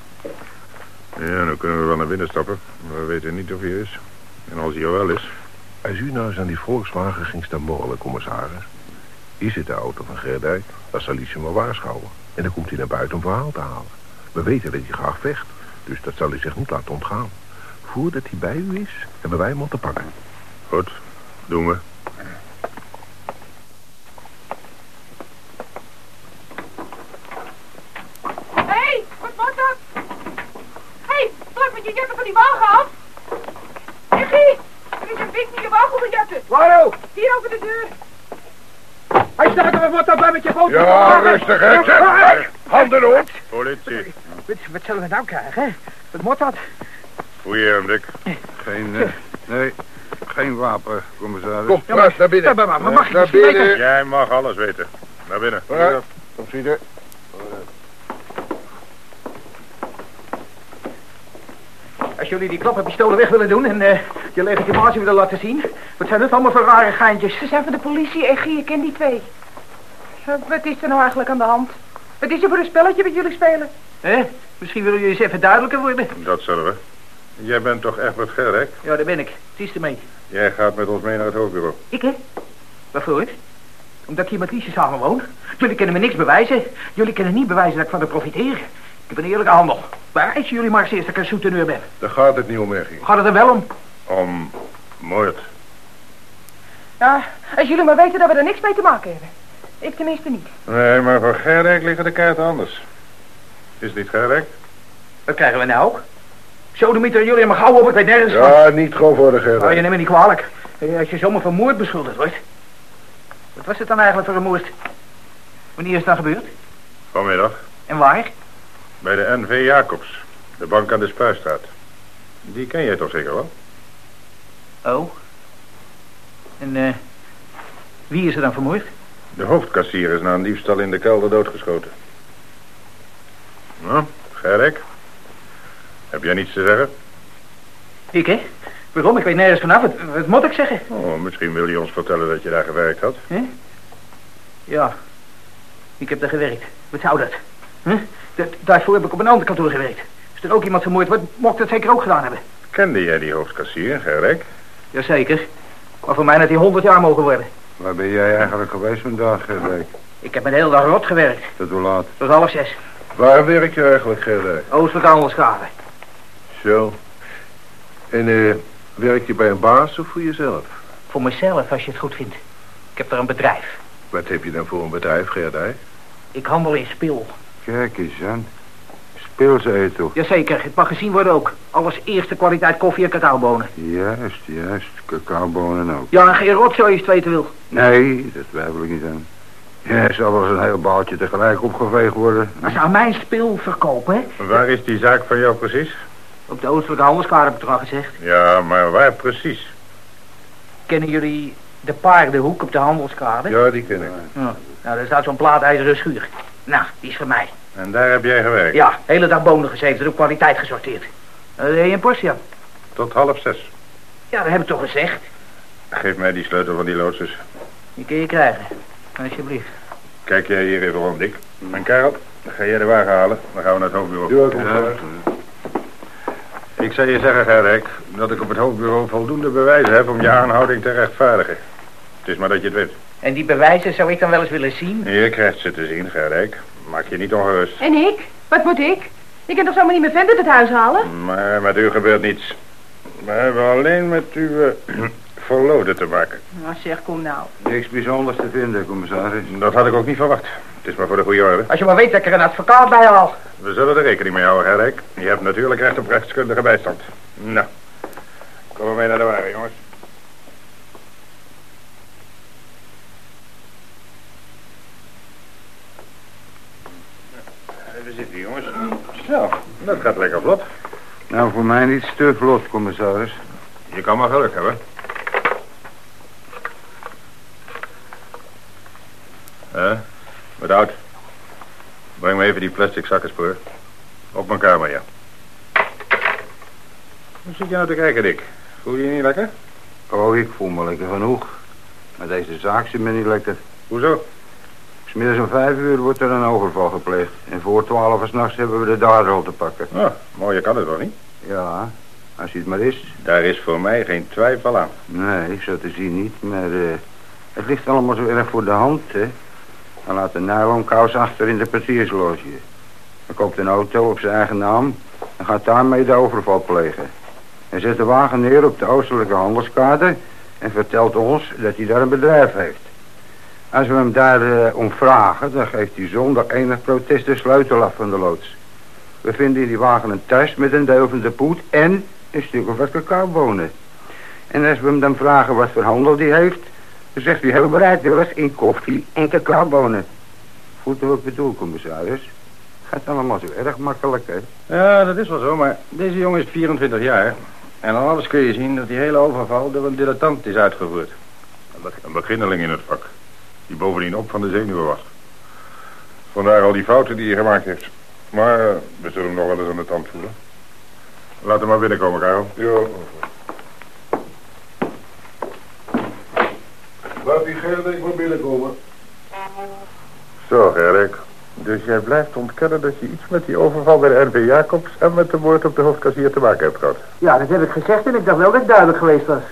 Ja, dan kunnen we wel naar binnen stappen. Maar we weten niet of hij is. En als hij er wel is... Als u nou eens aan die Volkswagen ging staan morrelen, commissaris. Hier zit de auto van Gerdijk. Dat zal Liesje maar waarschuwen. En dan komt hij naar buiten om verhaal te halen. We weten dat hij graag vecht. Dus dat zal hij zich niet laten ontgaan. Voordat hij bij u is, hebben wij hem al te pakken. Goed, doen we. Hé, hey, wat wordt dat? Hé, hey, blijf met je jatten van die wagen af. Iggy, er is een ding die je wagen onder jatten. Waarom? Over de deur. Hij staat er, wat bij met je foto? Ja, rustig, hè. Zeg, Handen op. Politie. Wat, wat zullen we nou krijgen, hè? Wat moet dat? Goeie hem, Dick. Geen, eh, nee, geen wapen, commissaris. Kom, Pruis, naar binnen. Ja, maar, maar, maar mag ik naar binnen. Jij mag alles weten. Naar binnen. Vooruit. Kom, Als jullie die klappenpistolen weg willen doen en eh, je legitimatie willen laten zien... wat zijn dat allemaal voor rare geintjes? Ze zijn van de politie, Iggy, ik ken die twee. Wat is er nou eigenlijk aan de hand? Wat is er voor een spelletje wat jullie spelen? Hè? Misschien willen jullie eens even duidelijker worden. Dat zullen we. Jij bent toch Egbert Gerdijk? Ja, daar ben ik. Het is ermee. Jij gaat met ons mee naar het hoofdbureau. Ik, hè? Waarvoor? Omdat ik hier met Liesje samen woon. Jullie kunnen me niks bewijzen. Jullie kunnen niet bewijzen dat ik van de profiteer. Ik heb een eerlijke handel. Waar eisen jullie maar eens eerst dat ik een soeteneur ben? Daar gaat het niet om, Eggie. Gaat het er wel om? Om moord. Ja, als jullie maar weten dat we er niks mee te maken hebben. Ik tenminste niet. Nee, maar voor Gerdijk liggen de kaarten anders. Is het niet Gerdijk? Wat krijgen we nou ook? Zo, de mieter, jullie maar gauw op. Ik weet nergens van. Ja, niet gewoon voor de Oh, je neemt me niet kwalijk. Eh, Als je zomaar van moord beschuldigd wordt. Wat was het dan eigenlijk voor een moord? Wanneer is het dan gebeurd? Vanmiddag. En waar? Bij de NV Jacobs. De bank aan de Spuistraat. Die ken jij toch zeker wel? Oh. En eh, wie is er dan vermoord? De hoofdkassier is na een diefstal in de kelder doodgeschoten. Nou, Gerdijk? Heb jij niets te zeggen? Ik, hè? Waarom? Ik weet nergens vanaf. Wat, wat moet ik zeggen? Oh, misschien wil je ons vertellen dat je daar gewerkt had. Hè? Ja. Ik heb daar gewerkt. Wat zou dat? Huh? Dat? Daarvoor heb ik op een ander kantoor gewerkt. Als er ook iemand vermoord wordt, mocht dat zeker ook gedaan hebben. Kende jij die hoofdkassier, Gerdijk? Jazeker. Maar voor mij had hij 100 jaar mogen worden. Waar ben jij eigenlijk geweest vandaag, Gerdijk? Ik heb mijn hele dag rot gewerkt. Tot hoe laat? Tot half zes. Waar werk je eigenlijk, Gerdijk? Oostelijke handelsgraven. Zo. En eh, werk je bij een baas of voor jezelf? Voor mezelf, als je het goed vindt. Ik heb daar een bedrijf. Wat heb je dan voor een bedrijf, Gerdijk? Ik handel in spil. Kijk eens aan. Speelzetel. Jazeker, het mag gezien worden ook. Alles eerste kwaliteit koffie en cacaobonen. Juist, juist. Cacaobonen ook. Ja, en geen rotzooi als je het weten wil. Nee, dat twijfel ik niet aan. Ja, zal wel eens een heel baaltje tegelijk opgeveegd worden. Maar ze aan mijn spil verkopen, hè? Waar is die zaak van jou precies? Op de oostelijke handelskade heb ik toch al gezegd. Ja, maar waar precies? Kennen jullie De paardenhoek op de handelskade? Ja, die ken ik. Ja. Nou, daar staat zo'n plaatijzeren schuur. Nou, die is van mij. En daar heb jij gewerkt? Ja, hele dag bonen gezeten en op kwaliteit gesorteerd. Uh, heb je een portie aan? Tot half zes. Ja, dat heb ik toch gezegd. Geef mij die sleutel van die loodsers. Die kun je krijgen. Alsjeblieft. Kijk jij hier even rond, Dick. En Karel, ga jij de wagen halen. Dan gaan we naar het hoofdbureau. Ja, Ik zou je zeggen, Gerrijk, dat ik op het hoofdbureau voldoende bewijzen heb om je aanhouding te rechtvaardigen. Het is maar dat je het weet. En die bewijzen zou ik dan wel eens willen zien? Je krijgt ze te zien, Gerrijk. Maak je niet ongerust. En ik? Wat moet ik? Ik kan toch zomaar niet mijn vent uit het huis halen? Maar met u gebeurt niets. We hebben alleen met uw uh, verloden te maken. Nou zeg, kom nou. Niks bijzonders te vinden, commissaris. Dat had ik ook niet verwacht. Het is maar voor de goede orde. Als je maar weet dat ik er een advocaat bij haal. We zullen er rekening mee houden, Gerrijk. Je hebt natuurlijk recht op rechtskundige bijstand. Nou, kom maar mee naar de wagen, jongens. Even zitten, jongens. Zo, dat gaat lekker vlot. Nou, voor mij niet te vlot, commissaris. Je kan maar geluk hebben. Hè? Wat oud? Breng me even die plastic zakkenspoor. Op mijn kamer, ja. Hoe zit je nou te kijken, Dick? Voel je je niet lekker? Oh, ik voel me lekker genoeg. Maar deze zaak zit me niet lekker. Hoezo? Smiddags om vijf uur wordt er een overval gepleegd. En voor twaalf uur s'nachts hebben we de dader al te pakken. Ah, mooi, kan het wel niet? Ja, als hij het maar is. Daar is voor mij geen twijfel aan. Nee, zo te zien niet. Maar uh, het ligt allemaal zo erg voor de hand, hè. Hij laat een nylonkous achter in de partiersloge. Hij koopt een auto op zijn eigen naam en gaat daarmee de overval plegen. Hij zet de wagen neer op de oostelijke handelskade en vertelt ons dat hij daar een bedrijf heeft. Als we hem daar uh, om vragen, dan geeft hij zonder enig protest de sleutel af van de loods. We vinden in die wagen een tas met een deel van de poet en een stuk of wat cacaobonen. En als we hem dan vragen wat voor handel die heeft, dan zegt hij heel bereidwillig in koffie en cacaobonen. Voelt u wat ik bedoel, commissaris? Gaat allemaal zo erg makkelijk, hè? Ja, dat is wel zo, maar deze jongen is 24 jaar. En aan alles kun je zien dat die hele overval door een dilettant is uitgevoerd. Een beginneling in het vak. Die bovendien op van de zenuwen was. Vandaar al die fouten die hij gemaakt heeft. Maar uh, we zullen hem nog wel eens aan de tand voelen. Laat hem maar binnenkomen, Karel. Ja. Laat die Gerdik maar binnenkomen. Zo, Gerrit. Dus jij blijft ontkennen dat je iets met die overval bij de NV Jacobs en met de moord op de hoofdkassier te maken hebt gehad. Ja, dat heb ik gezegd en ik dacht wel dat ik duidelijk geweest was.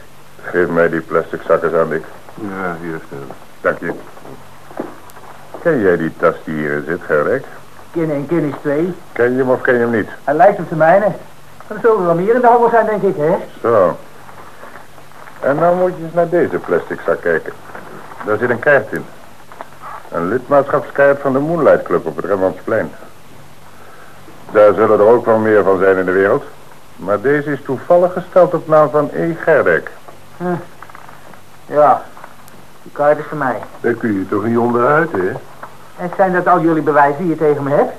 Geef mij die plastic zakken aan, Dick. Ja, hier is het. Dank je. Ken jij die tas die hierin zit, Gerrit? Kin en kin is twee. Ken je hem of ken je hem niet? Hij lijkt op de mijne. Er zullen wel meer in de handel zijn, denk ik, hè? Zo. En nou moet je eens naar deze plastic zak kijken. Daar zit een kaart in. Een lidmaatschapskaart van de Moonlight Club op het Rembrandtsplein. Daar zullen er ook wel meer van zijn in de wereld. Maar deze is toevallig gesteld op naam van E. Gerdek. Huh. Ja, die kaart is voor mij. Daar kun je toch niet onderuit, hè? En zijn dat al jullie bewijzen die je tegen me hebt?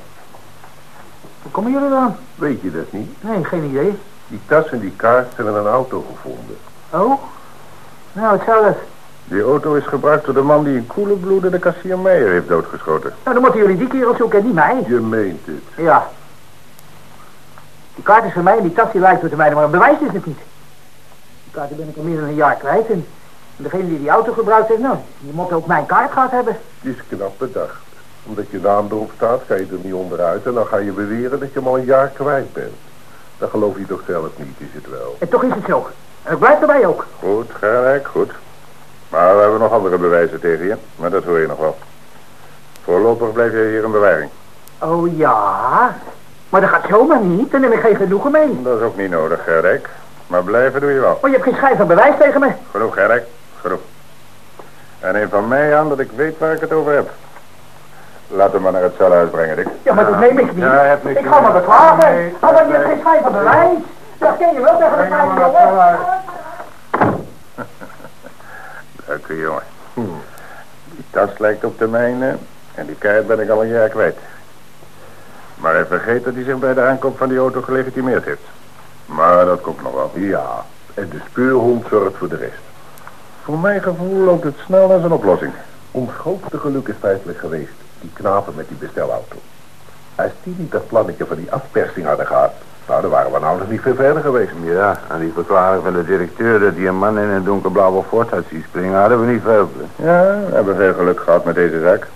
Hoe komen jullie dan? Weet je dat niet? Nee, geen idee. Die tas en die kaart zijn in een auto gevonden. Oh? Nou, hetzelfde. Die auto is gebruikt door de man die in koele bloeden de kassier Meijer heeft doodgeschoten. Nou, dan moeten jullie die kerel zoeken en niet mij. Je meent het. Ja. Die kaart is van mij en die tas die lijkt op de mijne, maar een bewijs is het niet. Die kaart ben ik al meer dan een jaar kwijt en degene die die auto gebruikt heeft, nou, die moet ook mijn kaart gehad hebben. Die is knap bedacht. Omdat je naam erop staat, ga je er niet onderuit en dan ga je beweren dat je hem al een jaar kwijt bent. Dat geloof je toch zelf niet, is het wel? En toch is het zo. En ik blijf erbij ook. Goed, gelijk, goed. Maar we hebben nog andere bewijzen tegen je, maar dat hoor je nog wel. Voorlopig blijf jij hier in bewaring. Oh ja, maar dat gaat zomaar niet. Daar neem ik geen genoegen mee. Dat is ook niet nodig, Gerijk. Maar blijven doe je wel. Maar je hebt geen schijn van bewijs tegen me. Genoeg, Gerijk. Genoeg. En neem van mij aan dat ik weet waar ik het over heb. Laat hem maar naar het celhuis brengen, Dick. Ja, maar dat neem ik niet. Ja, heb niks ik ga me beklagen. Maar dan je geen schijn van bewijs. Dat ken je wel tegen de jongen. Dank u, jongen. Die tas lijkt op de mijne en die kaart ben ik al een jaar kwijt. Maar hij vergeet dat hij zich bij de aankoop van die auto gelegitimeerd heeft. Maar dat komt nog wel. Ja, en de speurhond zorgt voor de rest. Voor mijn gevoel loopt het snel naar zijn oplossing. Ons grootste geluk is feitelijk geweest die knapen met die bestelauto. Als die niet dat plannetje van die afpersing hadden gehad, nou, dan waren we nou nog niet veel verder geweest. Ja, en die verklaring van de directeur dat hij een man in een donkerblauwe Ford had zien springen, hadden we niet veel. Ja, we hebben veel geluk gehad met deze zaak.